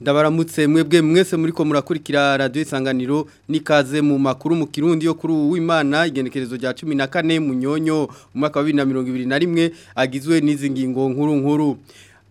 ndabaramutse mwebwe mwese muri ko murakurikira radiyo isanganiro n'ikaze mu makuru mu kirundi yo kuri ubu w'imana igenekerezo rya cumi na kane mu nyonyo wa bibiri na mirongo ibiri na rimwe agizwe n'izi ngingo nkuru nkuru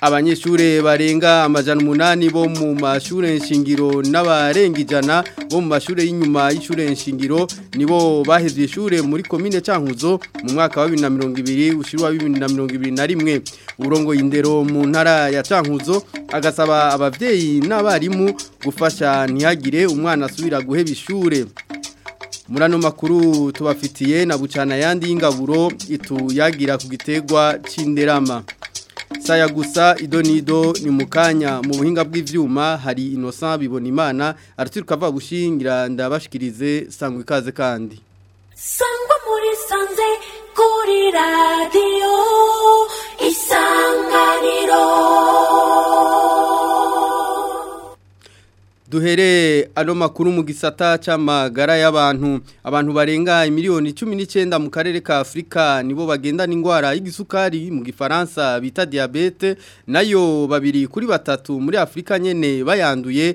abanyeshuri barenga amajana umunani bo mu mashuri nshingiro n'abarenga bo mu mashuri y'inyuma y'ishuri nshingiro nibo bahezwe ishuri muri komine Cankuzo mu mwaka wa 2020 ushirwa 2021 urongo indero mu ntara ya Cankuzo agasaba abavyeyi n'abarimu gufasha ntihagire umwana asubira guheba ishure Murano makuru tubafitiye na bucana yandi y'ingaburo itu yagira ku gitegwa c'inderama saya gusa ido nido ni mukanya mu buhinga bw'ivyuma hari Innocent bibona imana araturuka va gushingira ndabashikirize sangwa ikaze kandi sangwa muri sanze kuri radio isanganiro duhereye ano makuru mu gisata cy'amagara y'abantu abantu barenga miliyoni cumi n'icyenda mu karere ka Afrika nibo bagenda n'indwara y'igisukari mu gifaransa bita diyabete nayo babiri kuri batatu muri Afrika nyine bayanduye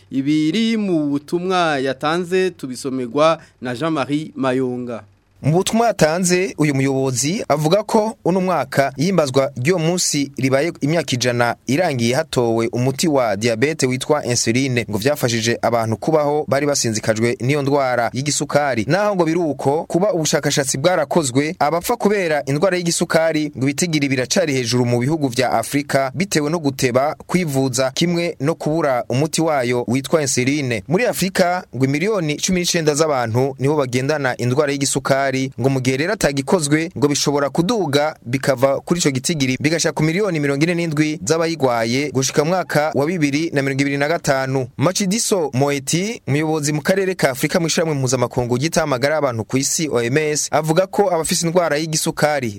ibiri mu butumwa yatanze tubisomegwa na jean marie mayunga mu butumwa yatanze uyu muyobozi avuga ko uno mwaka yimbazwa ry'uwo munsi ribaye imyaka ijana irangiye hatowe umuti wa diyabete witwa insuline ngo byafashije abantu kubaho bari basinzikajwe n'iyo ndwara y'igisukari naho ngo biri kuba ubushakashatsi bwarakozwe abapfa kubera indwara y'igisukari ngo ibitigiri biracari hejuru mu bihugu bya afurika bitewe no guteba kwivuza kimwe no kubura umuti wayo witwa insuline muri afurika ngo imiliyoni cumi n'icenda z'abantu nibo bagendana indwara y'igisukari z'amadolari ngo mu gihe rero atagikozwe ngo bishobora kuduga bikava kuri icyo gitigiri bigashya ku miliyoni mirongo ine n'indwi z'abayigwaye gushika mwaka wa bibiri na mirongo ibiri na gatanu macidiso moeti umuyobozi mu karere ka afurika mu ishirahamwe mpuzamakungu ry'itamagara abantu ku isi oms avuga ko abafite indwara y'igisukari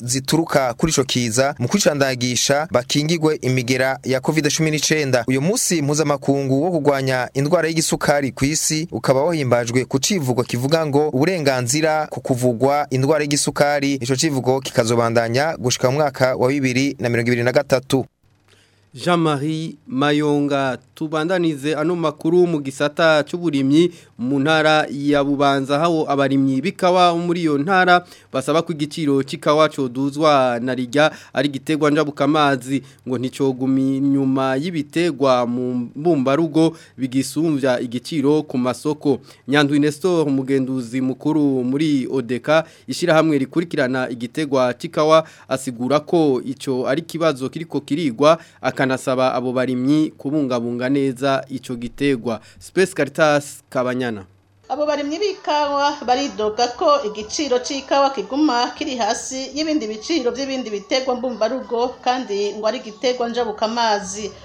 zituruka kuri ico kiza mu kwicandagisha bakingirwe imigera ya covid cumi n'icenda uyu munsi mpuzamakungu wo kurwanya indwara y'igisukari ku isi ukaba wahimbajwe ku civugo kivuga ngo uburenganzira ku kuvugwa indwara y'igisukari ico kivugo kikazobandanya gushika mu mwaka mwaka wa bibiri na mirongo ibiri na gatatu jean marie mayonga tubandanize ano makuru mu gisata cy'uburimyi mu ntara ya bubanza aho abarimyi bikawa muri iyo ntara basaba ko igiciro cy'ikawa coduzwa na rijya ari igiterwa njabukamazi ngo nticogumi nyuma yibitegwa mu mbumbarugo bigisumbya igiciro ku masoko nyanduye Nestor umugenduzi mukuru muri odeka ishyirahamwe rikurikirana igitegwa cy'ikawa asigura ko icyo ari ikibazo kiriko kirigwa akanasaba abo barimyi kubungabunga gutunga neza icyo giterwa Space Caritas Kabanyana abo barimyi b'ikawa baridoga ko igiciro cy'ikawa kiguma kiri hasi y'ibindi biciro by'ibindi biterwa mbumbarugo kandi ngo ari igiterwa njabuka amazi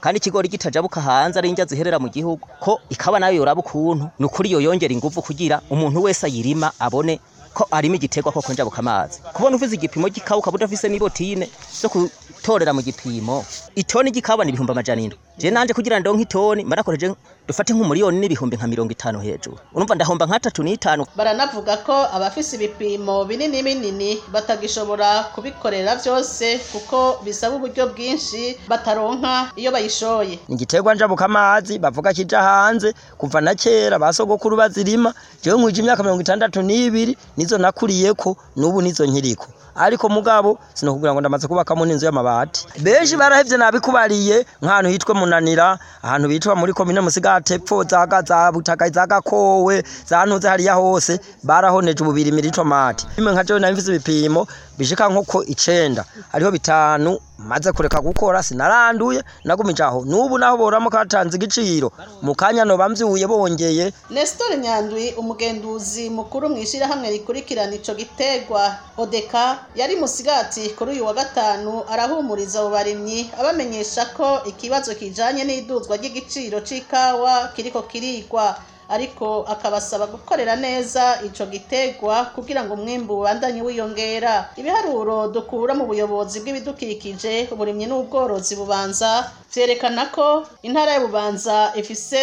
kandi ikigori gitajabuka hanze ari injya ziherera mu gihugu ko ikawa nayo yoraba ukuntu ni ukuri yo yongera ingufu kugira umuntu wese ayirima abone ko arimo igiterwa ko konjabuka amazi kubona uvize igipimo cy'ikawa ukaba udafise n'ibotine zo torera mu gipimo itoni gikabana ibihumbi amajana indwi je nanje kugira ndonke itoni marakoreje dufate nk'umuriyoni n'ibihumbi nka mirongo itanu hejuru urumva ndahomba nka n'itanu baranavuga ko abafise ibipimo binini binini batagishobora kubikorera byose kuko bisaba uburyo bwinshi bataronka iyo bayishoye igiterwa njabuka amazi bavuga kija hanze kuva na kera basogokuru bazirima jewe nkwije imyaka mirongo itandatu n'ibiri nizo nakuriyeko n'ubu nizo nkiriko ariko mugabo sinakubwira ngo ndamaze kubakamo n'inzu y'amabati benshi barahevye nabikubariye nk'ahantu hitwa munanira ahantu bitwa muri komine musigate pfo zaga za butaka zagakowe zantuze hariya hose barahoneje ububiri miritomati bimwe nka jewe nari ibipimo bishika nk'uko icenda ariho bitanu maze kureka gukora sinaranduye nagumije aho n'ubu naho boramo katanze igiciro mu kanya no bamvyuye bongeye Nestor Nyandwi umugenduzi mukuru mwishira hamwe rikurikirana ico gitegwa Odeka yari musigati kuri uyu wa gatanu arahumuriza abo barimyi abamenyesha ko ikibazo kijanye n'iduzwa ry'igiciro c'ikawa kiriko kirigwa ariko akabasaba gukorera neza icyo gitegwa kugira ngo umwimbu ubandanye wiyongera ibiharuro dukura mu buyobozi bw'ibidukikije uburimyi n'ubworozi bubanza byerekana ko intara y’ububanza bubanza ifise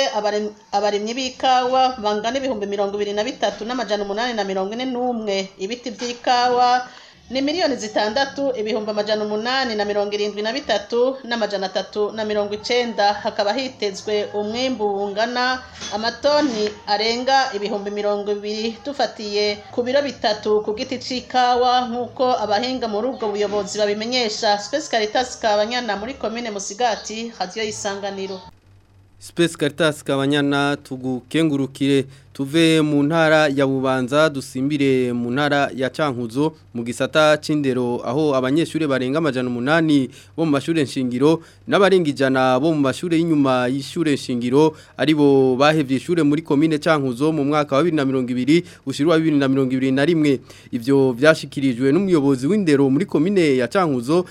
abarimyi b'ikawa bangana ibihumbi mirongo ibiri na bitatu n'amajana umunani na mirongo ine n'umwe ibiti by’ikawa, ni miliyoni zitandatu ibihumbi amajana umunani na mirongo irindwi na bitatu n'amajana atatu na mirongo icyenda hakaba hitezwe umwimbu wungana amatoni arenga ibihumbi mirongo ibiri dufatiye ku biro bitatu ku giti cy'ikawa nk'uko abahinga muri ubwo buyobozi babimenyesha Space Caritas Kabanyana muri komine Musigati hadiyo y'isanganiro Space Caritas Kabanyana tugukengurukire tuve mu ntara ya bubanza dusimbire mu ntara ya cankuzo mu gisata c'indero aho abanyeshuri barenga amajana umunani bo mu mashuri nshingiro n'abarenga ijana bo mu mashuri y'inyuma y'ishure nshingiro bo bahevye ishuri muri komine cankuzo mu mwaka wa 2020 ushirwa 2021 ivyo vyashikirijwe n'umuyobozi w'indero muri komine ya cankuzo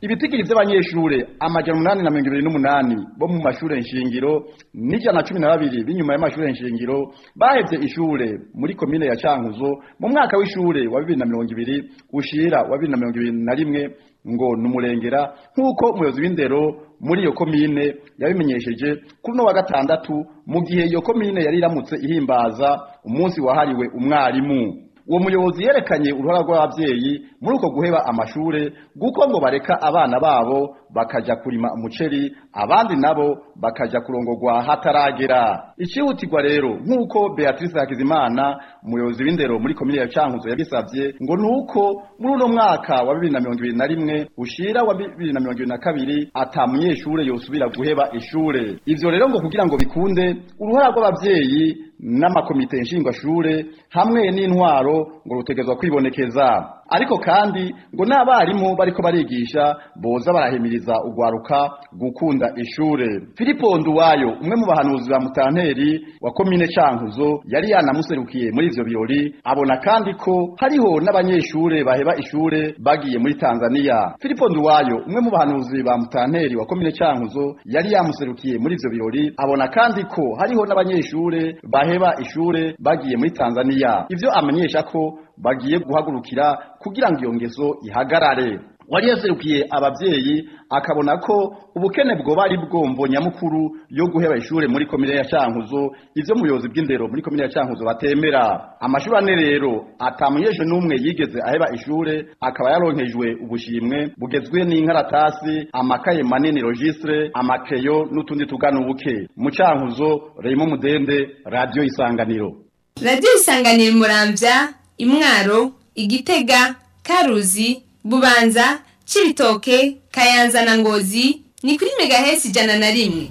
ibitigiri by'abanyeshuri amajyana umunani na mirongo ibiri n'umunani bo mu mashuri nshingiro n'ijana na cumi na babiri b'inyuma y'amashuri nshingiro bahebye ishure muri komine ya cankuzo mu mwaka w'ishure wa bibiri na mirongo ibiri ushira wa bibiri na mirongo ibiri na rimwe ngo ni umurengera nk'uko umuyobozi w'indero muri iyo komine yabimenyesheje kuri uno wa gatandatu mu gihe iyo komine yari iramutse ihimbaza umunsi wahariwe umwarimu uwo muyobozi yerekanye uruhara rw'ababyeyi muri uko guheba amashuri kuko ngo bareka abana babo bakajya kurima umuceri abandi nabo bakajya kurongogwa hataragera ikihutirwa rero nk'uko beatrice hakizimana umuyobozi w'indero muri komine ya cankuzo yabisabye ngo ni uko muri uno mwaka wa bibiri na mirongo ibiri na rimwe ushira wa bibiri na mirongo ibiri na kabiri atamunyeshuri yosubira guheba ishure ivyo rero ngo kugira ngo bikunde uruhara rw'abavyeyi n'amakomite nshingwashure hamwe n'intwaro ngo rutegerezwa kwibonekeza ariko kandi ngo n'abarimu bariko barigisha boza barahemiriza ugwaruka gukunda ishure Filipo Nduwayo umwe mu bahanuzi ba Mutanteri wa komine Cankuzo yari yanamuserukiye muri ivyo birori abona kandi ko hariho n'abanyeshure baheba ishure bagiye muri Tanzania Filipo Nduwayo umwe mu bahanuzi ba Mutanteri wa komine Cankuzo yari yamuserukiye muri ivyo birori abona kandi ko hariho n'abanyeshure baheba ishure bagiye muri Tanzania ivyo amenyesha ko bagiye guhagurukira kugira ngo iyo ngeso ihagarare wari yaserukiye ababyeyi akabona ko ubukene bwo bari bwombo nyamukuru yo guheba ishuri muri komine ya Cankuzo ivyo muyobozi bw'indero muri komine ya Cankuzo batemera amashuri ane rero atamunyeshe n'umwe yigeze aheba ishure akaba yaronkejwe ubushimwe bugezwe n'inkaratasi amakaye manini registre amakeyo n'utundi tugana ubuke mu Cankuzo Raymond Mudende radio isanganiro radio isanganiro muramvya imwaro igitega karuzi bubanza cibitoke kayanza na ngozi ni kuri megahesi ijana na rimwe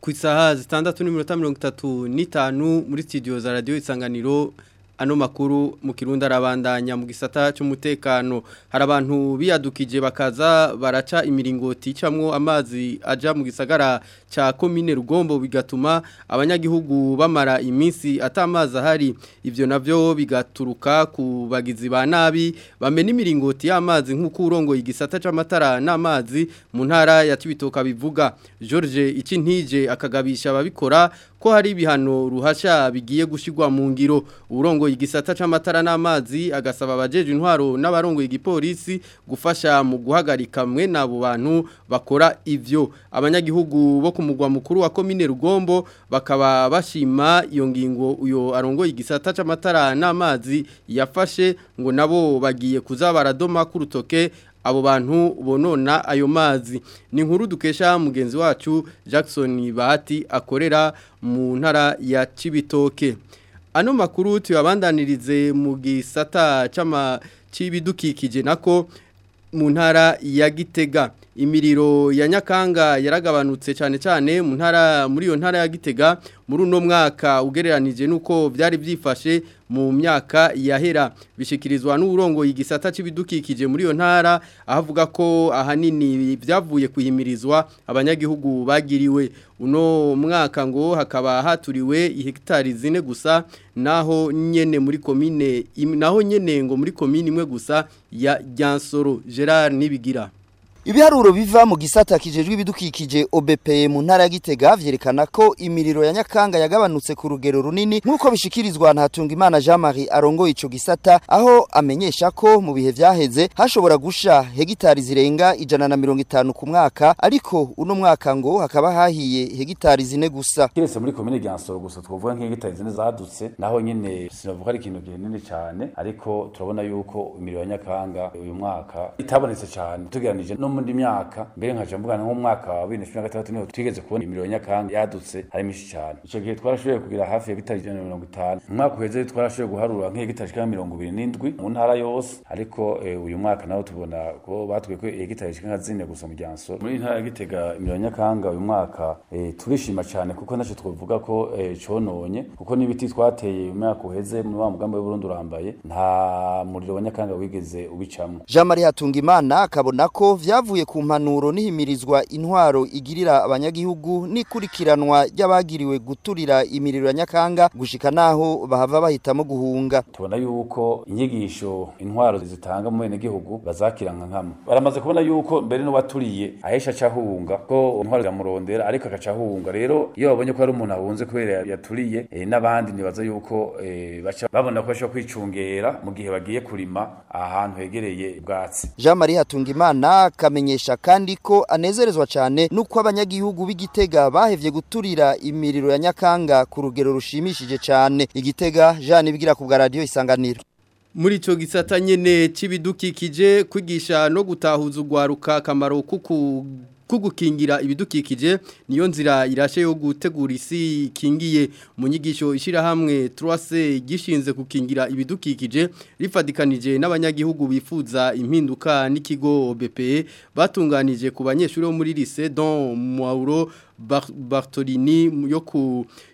ku isaha zitandatu n'iminota mirongo itatu n'itanu muri studio za radiyo isanganiro ano makuru mu kirundi arabandanya mu gisata cy'umutekano hari abantu biyadukije bakaza baraca imiringoti icamwo amazi aja mu gisagara cya komine rugombo bigatuma abanyagihugu bamara iminsi atamazi ahari ibyo navyo bigaturuka ku bagizi ba nabi bamena imiringoti y'amazi nk'uko urongoye igisata cy'amatara n'amazi mu ntara yatubitoka bivuga George iki ntije akagabisha ababikora ko hari ibihano ruhasha bigiye gushyirwa mu ngiro urongoye igisata cy'amatara n'amazi agasaba abajeje intwaro n'abarongoye igipolisi gufasha mu guhagarika mwe n'abo bantu bakora ibyo abanyagihugu bo kumugwa mukuru wa komine rugombo bakaba bashima iyo ngingo uyo arongoye igisata cy'amatara n'amazi yafashe ngo nabo bagiye kuza doma ku rutoke abo bantu bonona ayo mazi ni nkuru dukesha mugenzi wacu Jackson Bahati akorera mu ntara ya Cibitoke ano makuru tuyabandanirize mu gisata cy'ama cibidukikije nako mu ntara ya Gitega imiriro ya Nyakanga yaragabanutse cyane cyane mu ntara muri iyo ntara ya Gitega muri mwaka ugereranije nuko byari byifashe mu myaka yahera bishikirizwa n'uburongo igisata cy'ibidukikije muri iyo ntara aho avuga ko ahanini byavuye kuhimirizwa abanyagihugu bagiriwe uno mwaka ngo hakaba haturiwe hegitari zine gusa naho nyene muri komine naho nyene ngo muri komine imwe gusa ya Jansoro Gerard Nibigira ibiharuro biva mu gisata kijejwe ibidukikije OBPE mu ntara Gitega vyerekana ko imiriro ya Nyakanga yagabanutse ku rugero runini nkuko bishikirizwa na imana Jean Marie arongo ico gisata aho amenyesha ko mu bihe vyaheze hashobora gusha hegitari zirenga ijana na mirongo itanu ku mwaka ariko uno mwaka ngo hakaba hahiye hegitari zine gusa kiretse muri komine Gansoro gusa twovuga nk'hegitari zine zadutse naho nyene sinavuga ari ikintu kinini cyane ariko turabona yuko imiriro ya Nyakanga uyu mwaka itabonetse cyane tugeranije no muri myaka mbere nkaca mvugana nk'umwaka wa bibiri na cumi na gatandatu niho twigeze kubona imiriro nyakanga yadutse ari myinshi cyane icyo gihe twarashoboye kugira hafi ya bitari ijana na mirongo itanu umwaka uheze twarashoboye guharura nk'ihegitari kama mirongo ibiri n'indwi mu ntara yose ariko eh, uyu mwaka naho tubona ko batwiye ko ihegitari kama zine gusa mu Ryansoro muri ntara ya Gitega imiriro nyakanga uyu mwaka eh, turishima cyane kuko nacyo twavuga ko eh, cononye kuko n'ibiti twateye uyu mwaka uheze muri wa mugambi w'Uburundi urambaye nta muriro wa nyakanga wigeze ubicamo Jean Marie Hatungimana akabona ko vya ahavuye ku mpanuro nihimirizwa intwaro igirira abanyagihugu n'ikurikiranwa ry'abagiriwe guturira imiriro ya nyakanga gushika naho bahava bahitamo guhunga tubona yuko inyigisho intwaro zitanga mu bene gihugu bazakiranga nkamo baramaze kubona yuko mbere n'uwaturiye ahesha cahunga ko intwaro zamurondera ariko agacahunga rero iyo babonye ko ari umuntu ahunze kubera yaturiye eh, n'abandi nibaza yuko eh, baca babona ko bashobora kwicungera mu gihe bagiye kurima ahantu hegereye ubwatsi Jean Marie hatunga Hatungimana abamenyesha kandi ko anezerezwa cyane n'uko abanyagihugu b'igitega bahevye guturira imiriro ya nyakanga ku rugero rushimishije cyane igitega Jane ibwira ku radio isanganiro muri icyo gisata nyine cy'ibidukikije kwigisha no gutahuza urwaruka akamaro kuku ko gukingira ibidukikije niyo nzira irashe yo gutegura isi ikingiye mu nyigisho ishyirahamwe turase gishinze kukingira ibidukikije rifatikanije n'abanyagihugu bifuza impinduka n'ikigo BPE batunganije ku banyeshuri bo muri lise Don Mauro Bartolini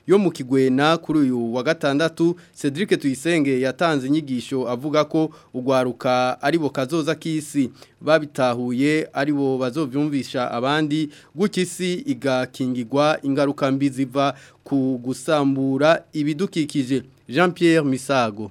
yo mu kigwena kuri uyu wa gatandatu Cedric tuyisenge yatanze inyigisho avuga ko ugwaruka aribo kazoza k'isi babitahuye aribo bazovyumvisha abandi gukisi igakingirwa ingaruka mbi ziva ku gusambura ibidukikije Jean Pierre Misago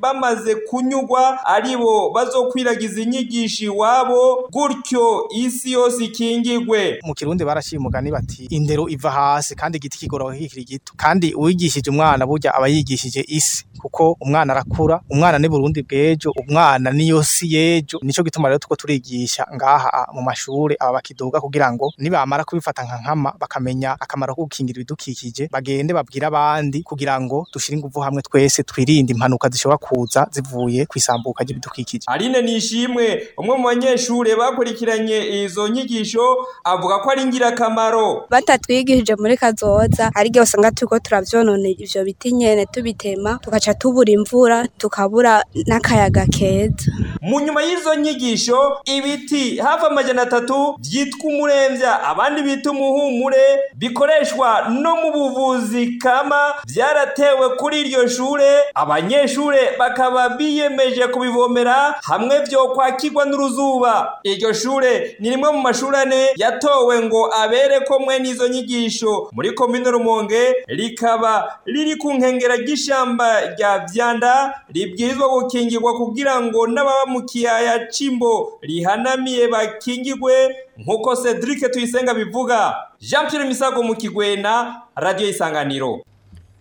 bamaze kunyugwa aribo bo bazokwiragiza inyigisho bakanyigisha iwabo gutyo isi yose ikingigwe mu kirundi barashimugani bati indero iva hasi kandi igiti kigoroka kikiri gito kandi uwigishije umwana burya aba yigishije isi kuko umwana arakura umwana ni Burundi bw'ejo umwana ni yo si y'ejo nicyo gituma rero tuko turigisha ngaha mu mashuri aba bakiduga kugira ngo nibamara kubifata nka nkama bakamenya akamaro ko gukingira ibidukikije bagende babwira abandi kugira ngo dushire inguvu hamwe twese twirinde impanuka zishobora kuza zivuye ku kwisambuka ry'ibidukikije Aline nishimwe umutwe umwe mu banyeshuri bakurikiranye izo nyigisho avuga ko ari ingirakamaro batatwigishije muri kazoza hari igihe usanga turiko turavyonona ivyo biti nyene tubitema tugaca tubura imvura tukabura n'akayaga keza mu nyuma y'izo nyigisho ibiti hafi amajana atatu byitwa umuremvya abandi bita umuhumure bikoreshwa no mu buvuzi kama byaratewe kuri iryo shure abanyeshuri bakaba biyemeje kubivomera hamwe byo kwakira kigwa n'uruzuba iryo shure ni rimwe mu mashuri ane yatowe ngo abere komwe n'izo nyigisho muri komine rumonge rikaba riri ku nkengera ry'ishamba rya vyanda ribwirizwa gukingirwa kugira ngo n'ababa mu kiyaya c'imbo rihanamiye bakingirwe nk'uko Cedric Tuyisenga bivuga Jean Pierre Misago mu Kigwena Radio Isanganiro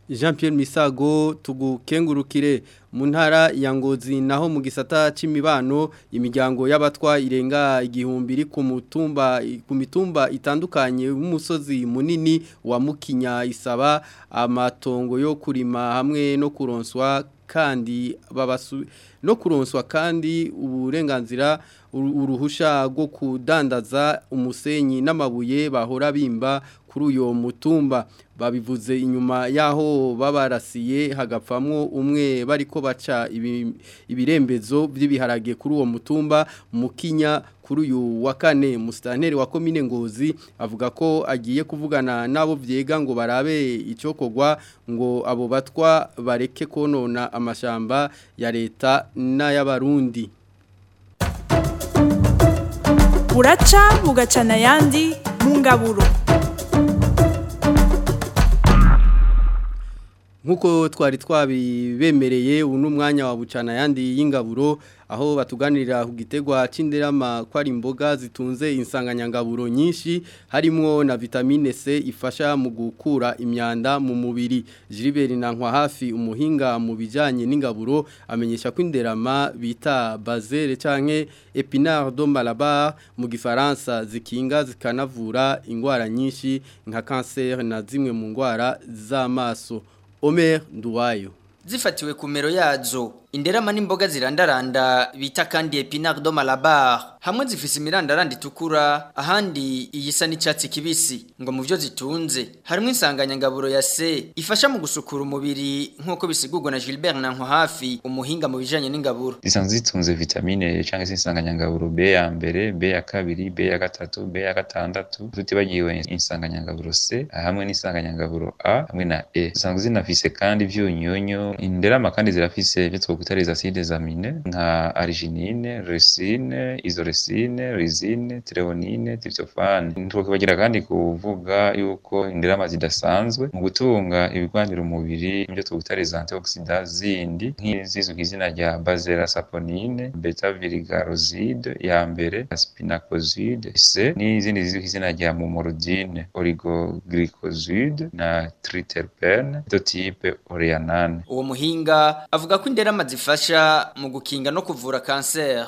jean Pierre misago tugukengurukire mu ntara ya ngozi naho mu gisata cy'imibano imiryango y'abatwa irenga igihumbi kumutumba ku mitumba itandukanye y'umusozi munini wa mukinya isaba amatongo yo kurima hamwe no kuronswa kandi babasu no kuronswa kandi uburenganzira uruhusha rwo kudandaza umusenyi n'amabuye bahora bimba kuri uyo mutumba babivuze inyuma yaho babarasiye hagapfamwo umwe bariko baca ibirembezo by'ibiharage kuri uwo mutumba mukinya kuri uyu wa kane musitanteri wa komine ngozi avuga ko agiye kuvugana n'abo byega ngo barabe kogwa ngo abo batwa bareke konona amashamba ya leta n'ay'abarundi buraca bugacana ayandi mu ngaburo nk'uko twari twabibemereye ubu ni umwanya wa bucana ayandi y'ingaburo aho batuganirira ku gitegwa cy'inderama ko ari imboga zitunze insanganyangaburo nyinshi harimo na vitamine C ifasha mu gukura imyanda mu mubiri Gilbert Nankwa hafi umuhinga mu bijyanye n'ingaburo amenyesha ko inderama bita bazere canke epinard do malabar mu gifaransa zikinga zikanavura indwara nyinshi nka kanseri na zimwe mu ndwara z'amaso Omer Nduwayo zifatiwe ku yazo inderama n'imboga zirandaranda bita kandi epinard do malabar hamwe zifise imirandaranda itukura ahandi iyisa n'icyatsi kibisi ngo mu byo zitunze harimo insanganyangaburo ya C ifasha mu gusukura umubiri nk'uko bisigurwa na Gilbert Nanko hafi umuhinga mu bijanye n'ingaburo zisanzwe zitunze vitamine cyangwa se insanganyangaburo B ya mbere B ya kabiri B ya gatatu B ya gatandatu tutibagiwe insanganyangaburo C hamwe n'insanganyangaburo A hamwe na E zisanzwe zinafise kandi ivyunyunyu inderama kandi zirafise ibyo bita les acides amine nka arginine, leucine, isoleucine, lysine, treonine, tryptophane. Ntitwakibagira kandi kuvuga yuko inderama zidasanzwe mu gutunga ibirwanira umubiri ibyo twita les antioxidants zindi nk'izizwi ku izina rya basela saponine, beta virgaroside ya mbere, spinacoside se n'izindi zizwi ku izina rya mumorudine, oligoglycoside na triterpene, ito oreanane. Uwo muhinga avuga ko inderama zifasha mu gukinga no kuvura kanseri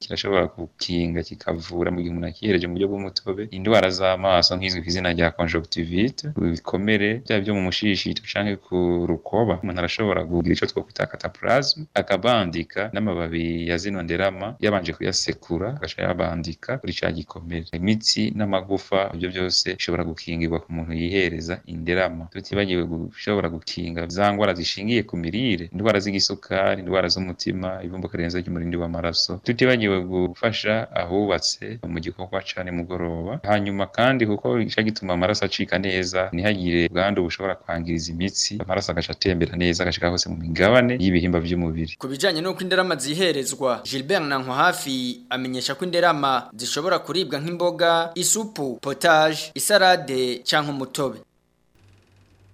kirashobora gukinga kikavura mu gihe umuntu akiyereje mu buryo bw'umutobe indwara z'amaso nk'izwi ku izina rya conjunctivite ibikomere bya byo mu mushishi canke ku rukoba umuntu arashobora kugira ico twokwita cataplasm akabandika n'amababi ya zino nderama yabanje kuyasekura agaca yabandika kuri cya gikomere imitsi n'amagufa ibyo byose ishobora gukingirwa ku muntu yihereza inderama tutibagiwe gushobora gukinga za ndwara zishingiye ku mirire indwara z'igisukari indwara z'umutima ibumbuka rirenze ry'umurindi w'amaraso tutibagiwe gufasha ahubatse mu gikorwa ca nimugoroba hanyuma kandi kuko gica gituma amaraso acika neza ntihagire ubwandu bushobora kwangiriza imitsi amaraso agaca atembera neza agashika hose mu migabane y'ibihimba by'umubiri ku bijanye n'uko inderama ziherezwa Gilbert Nanko hafi amenyesha ko inderama zishobora kuribwa nk'imboga isupu potage isara sarade cyangwa umutobe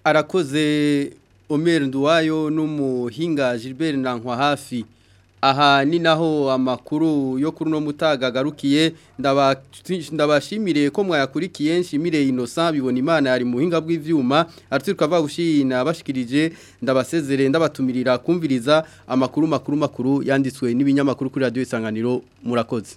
arakoze Omer Nduwayo n'umuhinga Gilbert Nankwa hafi aha ni naho amakuru yo kuri uno mutaga agarukiye ndabashimire ko mwayakurikiye nshimire inosa bibona imana yari muhinga bw'ibyuma araturuka va gushina bashikirije ndabasezere ndabatumirira kumviriza amakuru makuru makuru yanditswe n'ibinyamakuru kuri radiyo isanganiro murakoze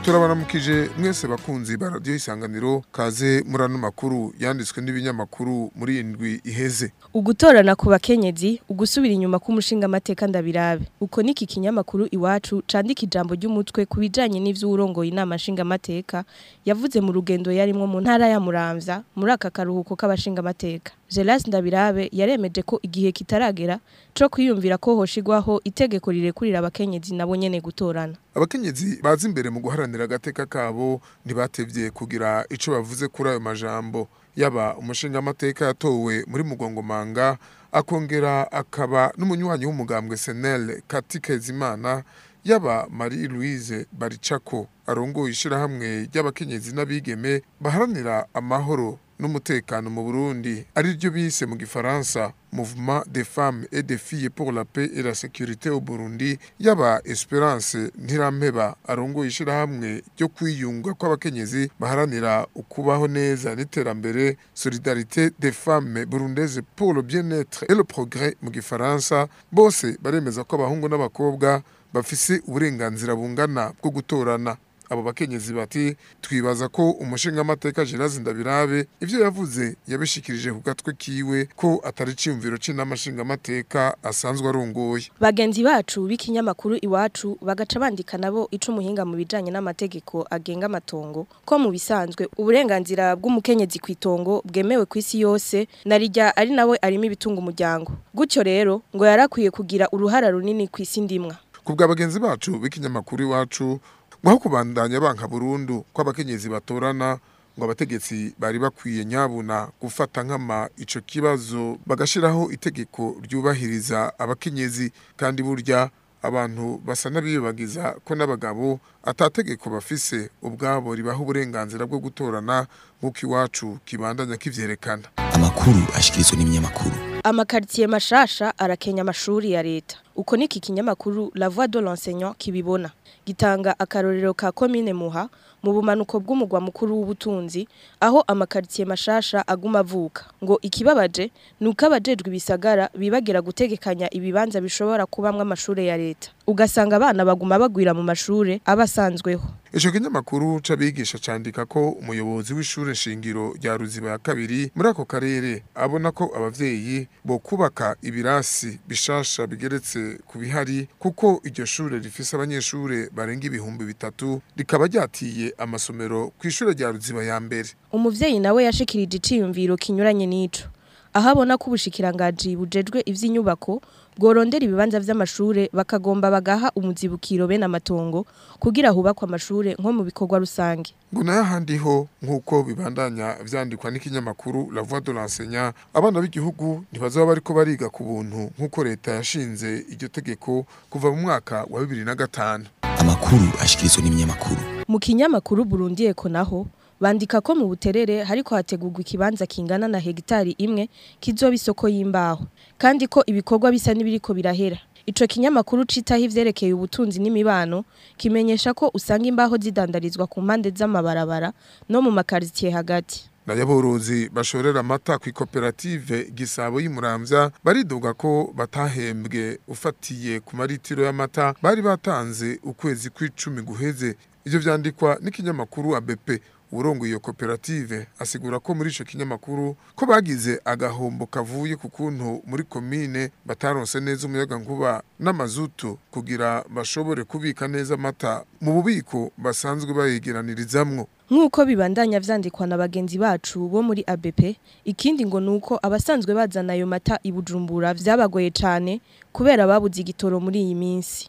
tubibibukije mwese bakunzi ba radiyo isanganiro kaze muri ano makuru yanditswe n'ibinyamakuru muri indwi iheze ugutorana ku bakenyezi ugusubira inyuma k'umushinga amateka ndabirabe uko ni iki kinyamakuru iwacu candika ijambo ry'umutwe ku bijyanye n'iby'uwurongoye inama amateka yavuze mu rugendo yarimwo mu ntara ya muramvya muri aka karuhuko k'abashingamateka Gelasi Ndabirabe yaremeje ko igihe kitaragera cyo kwiyumvira ko hoshigwaho itegeko rirekurira abakenyezi nabo nyene gutorana abakenyezi bazi imbere mu guharanira agateka kabo ntibatevye kugira ico bavuze kuri ayo majambo yaba umushinga amateka yatowe muri mugongo manga akongera akaba n'umunywanyi w'umugambwe senel katikezimana yaba marie louise baricako arongoye ishirahamwe ry'abakenyezi n'abigeme baharanira amahoro n'umutekano mu Burundi ari ryo bise mu gifaransa Mouvement des femmes et des fille pour la paix et la sécurité au Burundi yaba Esperance Ntirampeba arongoye ishirahamwe ryo kwiyunga kw'abakenyezi baharanira ukubaho neza n'iterambere Solidarité des femmes burundaises pour le bien-être et le progrès mu gifaransa bose baremeza ko abahungu n'abakobwa bafise uburenganzira bungana bwo gutorana abo bakenyezi bati twibaza ko umushingamateka Gerazi Ndabirabe ibyo yavuze yabishikirije ku gatwe kiwe ko atari ciyumviro ce n'amashingamateka asanzwe arongoye bagenzi bacu b'ikinyamakuru iwacu bagaca bandika nabo ico umuhinga mu bijanye n'amategeko agenga amatongo ko mu bisanzwe uburenganzira bw'umukenyezi kwitongo bwemewe ku isi yose narijya ari nawe arimo ibitunga umuryango gutyo rero ngo yarakwiye kugira uruhara runini kw'isi ndimwa kubwa bagenzi bacu b'ikinyamakuru iwacu aho kubandanya banka burundu ko abakenyezi batorana ngo abategetsi bari bakwiye nyabuna gufata nkama icyo kibazo bagashyiraho itegeko ryubahiriza abakenyezi kandi burya abantu basa n'abibagiza ko n'abagabo atategeko bafise ubwabo ribaha uburenganzira bwo gutorana nk'uko iwacu kibandanya kivyerekana amakuru ashyikirizwa n'iminyamakuru amakaritiye mashasha arakenya amashuri ya leta uko niki kinyamakuru La Voix de l'enseignant kibibona gitanga akarorero ka commune Muha mu bumanuko bw'umugwa mukuru w'ubutunzi aho amakartier mashasha aguma avuka ngo ikibabaje nuko abajejwe ibisagara bibagera gutegekanya ibibanza bishobora kubamwa amashure ya leta ugasanga abana baguma bagwira mu mashuri abasanzweho Ejo kinyamakuru cabigisha candika ko umuyobozi w'ishure shingiro rya Ruziba ya kabiri muri ako karere abona ko abavyeyi bo kubaka ibirasi bishasha bigeretse ku bihari kuko iryo shuri rifise abanyeshuri barenga ibihumbi bitatu rikaba ryatiye amasomero ku ishuri rya ruziba ya mbere umuvyeyi nawe yashikirije iciyumviro kinyuranye n'ico ahabona ko ubushikirangajwi bujejwe ivy'inyubako bworondera ibibanza by'amashure bakagomba bagaha umuzibukiro bene amatongo kugira hubakwa amashure nko mu bikorwa rusange ngo nayo ahandi ho nk'uko bibandanya vyandikwa n'ikinyamakuru la voix de l'enseignant abana b'igihugu ntibazaba bariko bariga ku buntu nk'uko leta yashinze iryo tegeko kuva mu mwaka wa bibiri na gatanu amakuru ashikirizwa n'iminyamakuru mu kinyamakuru burundiye ko naho bandika ko mu buterere hariko hategurwa ikibanza kingana na hegitari imwe kizoba isoko y'imbaho kandi ko ibikorwa bisa n'ibiriko birahera Ico kinyamakuru citaho ivyerekeye ubutunzi n'imibano kimenyesha ko usanga imbaho zidandarizwa ku mpande z'amabarabara no mu makaritiye hagati Nayaborozi bashorera amata ku ikoperative Gisabo y'Imuramvya baridoga ko batahembwe ufatiye ku maritiro y'amata bari batanze ukwezi kw'icumi guheze ivyo vyandikwa n'ikinyamakuru ABP urongoye iyo koperative asigura ko muri icyo kinyamakuru ko bagize agahombo kavuye ku kuntu muri komine bataronse neza umuyaga nkuba n'amazutu kugira bashobore kubika neza amata mu bubiko basanzwe bayegeranirizamwo nk'uko bibandanya vyandikwa na bagenzi bacu bo muri ABP ikindi ngo nuko abasanzwe bazana ayo mata i Bujumbura byabagoye cyane kubera babuze igitoro muri iyi minsi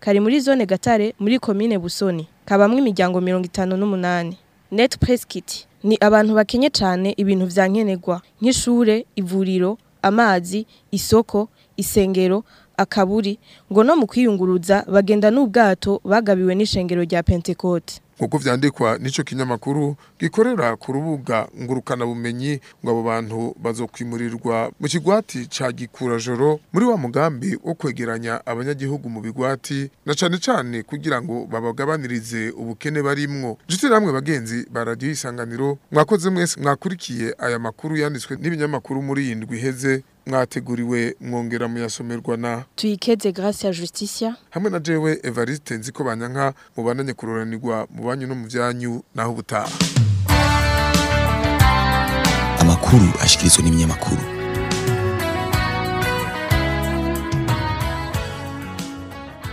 kari muri zone Gatare muri commune Busoni kabamwe imiryango mirongo itanu n'umunani net presikiti ni abantu bakenye cyane ibintu bya nkenerwa nk'ishure ivuriro amazi isoko isengero akaburi ngo no mu kwiyunguruza bagenda n'ubwato bagabiwe n'ishengero rya pentekote nk'uko vyandikwa n'ico kinyamakuru gikorera ku rubuga ngurukanabumenyi ngo abo bantu bazokwimurirwa mu kigwati ca Gikurajoro muri wa mugambi wo kwegeranya abanyagihugu mu bigwati na cane cane kugira ngo babagabanirize ubukene barimwo nshuti namwe bagenzi ba radio isanganiro mwakoze mwese mwakurikiye aya makuru yanditswe n'ibinyamakuru muri iyi ndwi iheze mwateguriwe mwongera muyasomerwa na tuyikeze grace ya justicia hamwe na jewe evariste nziko banyanka mubananye kuroranirwa mu banyu no mu byanyu naho ubutaha amakuru ashyikirizwa n’iminyamakuru.